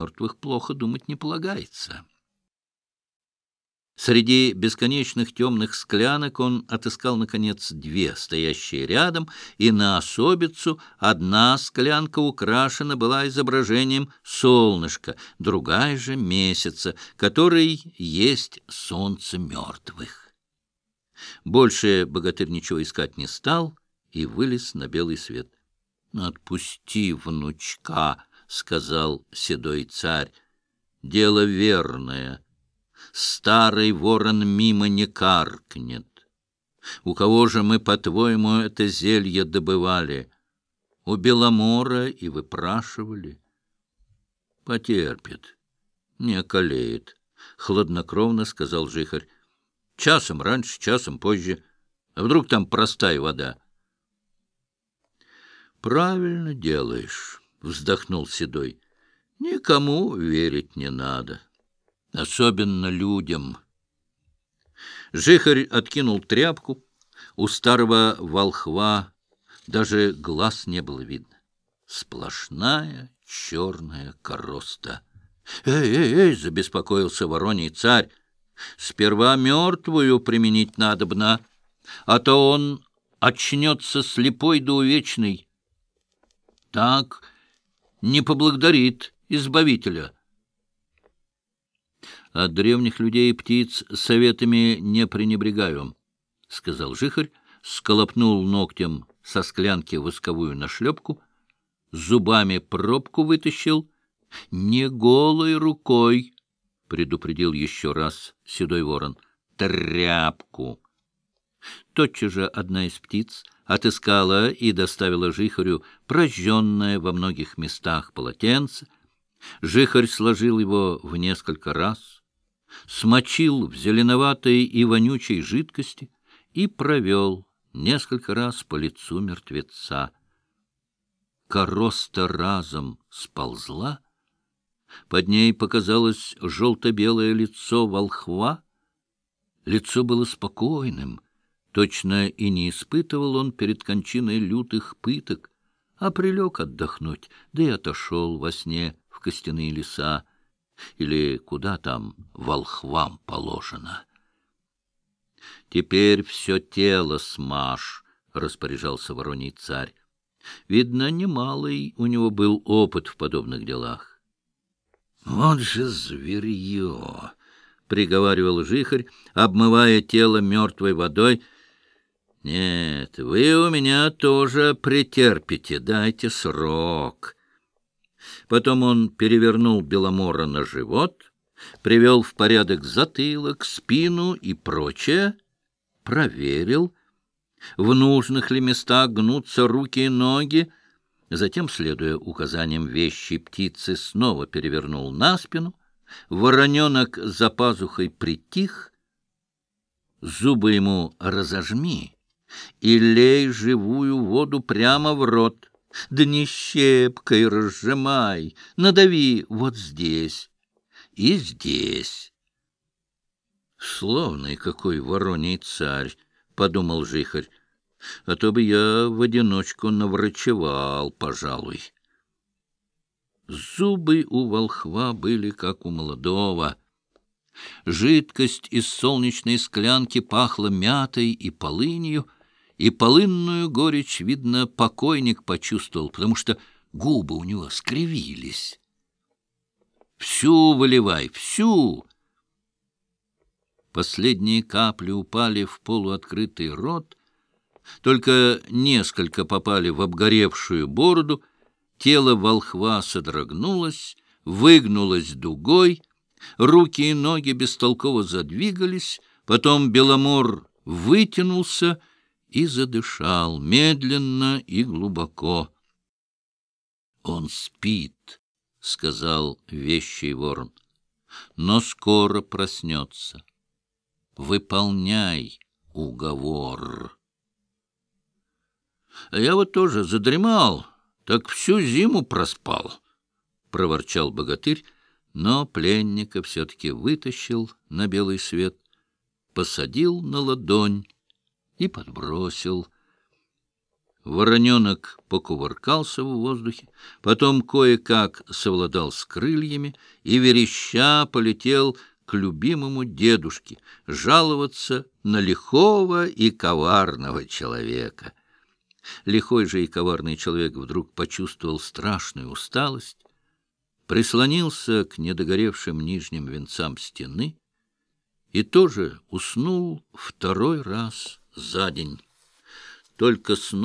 мертвых плохо думать не полагается. Среди бесконечных темных склянок он отыскал, наконец, две, стоящие рядом, и на особицу одна склянка украшена была изображением солнышка, другая же — месяца, который есть солнце мертвых. Больше богатырь ничего искать не стал и вылез на белый свет. «Отпусти, внучка!» — сказал седой царь. «Дело верное» старый ворон мимо не каркнет. У кого же мы, по-твоему, это зелье добывали? У Беломора и выпрашивали. Потерпит, не околеет, — хладнокровно сказал жихарь. Часом раньше, часом позже. А вдруг там простая вода? Правильно делаешь, — вздохнул Седой. Никому верить не надо. — особенно людям. Жихарь откинул тряпку. У старого волхва даже глаз не было видно. Сплошная черная короста. «Эй, эй, эй!» — забеспокоился вороний царь. «Сперва мертвую применить надобно, а то он очнется слепой да увечный. Так не поблагодарит избавителя». От древних людей и птиц советами не пренебрегаю, — сказал жихарь, сколопнул ногтем со склянки восковую нашлепку, зубами пробку вытащил. — Не голой рукой, — предупредил еще раз седой ворон, — тряпку. Тотчас же одна из птиц отыскала и доставила жихарю прожженное во многих местах полотенце. Жихарь сложил его в несколько раз — смочил в зеленоватой и вонючей жидкости и провел несколько раз по лицу мертвеца. Короста разом сползла, под ней показалось желто-белое лицо волхва. Лицо было спокойным, точно и не испытывал он перед кончиной лютых пыток, а прилег отдохнуть, да и отошел во сне в костяные леса, или куда там волхвам положено. «Теперь все тело смажь», — распоряжался вороний царь. Видно, немалый у него был опыт в подобных делах. «Вот же зверье!» — приговаривал жихарь, обмывая тело мертвой водой. «Нет, вы у меня тоже претерпите, дайте срок». Потом он перевернул Беломора на живот, привел в порядок затылок, спину и прочее, проверил, в нужных ли местах гнутся руки и ноги, затем, следуя указаниям вещи птицы, снова перевернул на спину, вороненок за пазухой притих, зубы ему разожми и лей живую воду прямо в рот, да не щепкой разжимай, надави вот здесь и здесь. Славный какой вороний царь, — подумал жихарь, — а то бы я в одиночку наврачевал, пожалуй. Зубы у волхва были, как у молодого. Жидкость из солнечной склянки пахла мятой и полынью — и полынную горечь, видно, покойник почувствовал, потому что губы у него скривились. «Всю выливай, всю!» Последние капли упали в полуоткрытый рот, только несколько попали в обгоревшую бороду, тело волхва содрогнулось, выгнулось дугой, руки и ноги бестолково задвигались, потом Беломор вытянулся и задышал медленно и глубоко. — Он спит, — сказал вещий ворон, — но скоро проснется. Выполняй уговор. — А я вот тоже задремал, так всю зиму проспал, — проворчал богатырь, но пленника все-таки вытащил на белый свет, посадил на ладонь, и подбросил. Вороненок покувыркался в воздухе, потом кое-как совладал с крыльями и, вереща, полетел к любимому дедушке жаловаться на лихого и коварного человека. Лихой же и коварный человек вдруг почувствовал страшную усталость, прислонился к недогоревшим нижним венцам стены и тоже уснул второй раз за день. Только снова